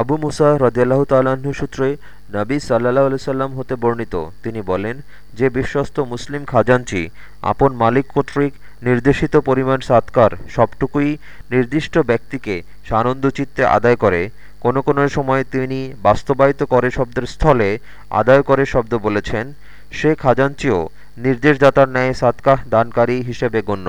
আবু মুসা রদিয়াল্লাহ তাল্লাহ্ন সূত্রে নবী সাল্লাহ সাল্লাম হতে বর্ণিত। তিনি বলেন, যে বিশ্বস্ত মুসলিম খাজাঞ্চি, আপন মালিক কর্তৃক নির্দেশিত পরিমাণ সাতকার সবটুকুই নির্দিষ্ট ব্যক্তিকে সানন্দচিত্তে আদায় করে। কোনো কোনো সময় তিনি বাস্তবায়িত করে শব্দের স্থলে আদায় করে শব্দ বলেছেন। সে খাজাঞ্চিও নির্দেশদাতার ন্যায় সাতকাহ দানকারী হিসেবে গণ্য।